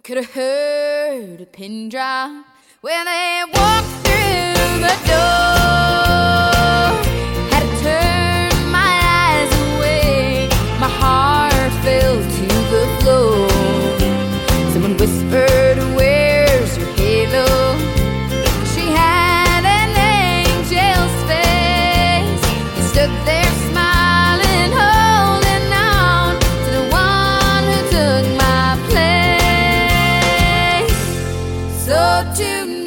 You could have heard a pin drop when they walked through the door. So tonight.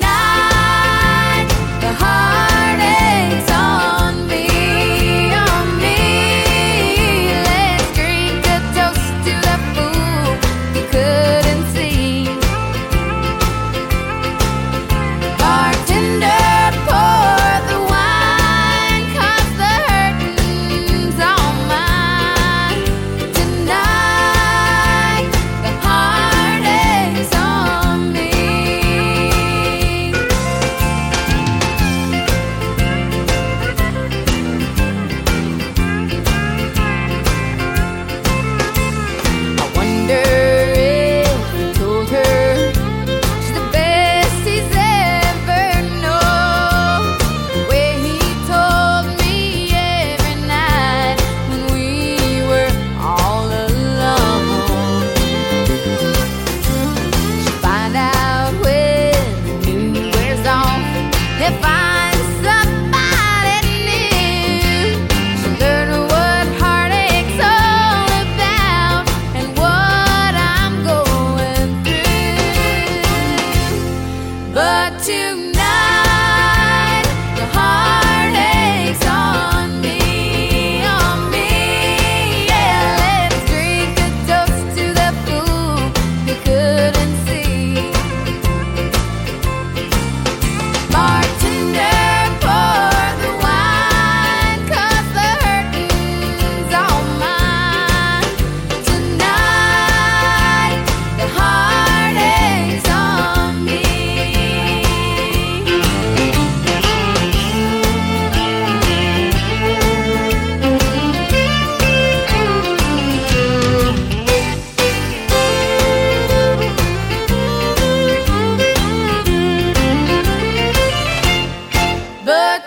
to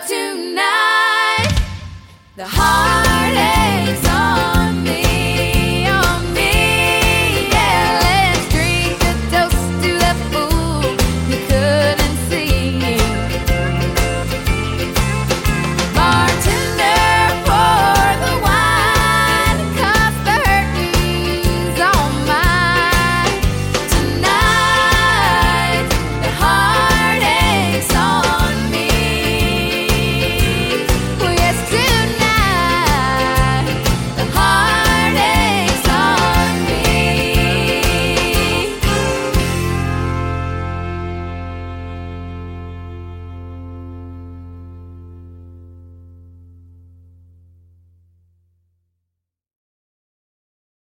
tonight. The heart.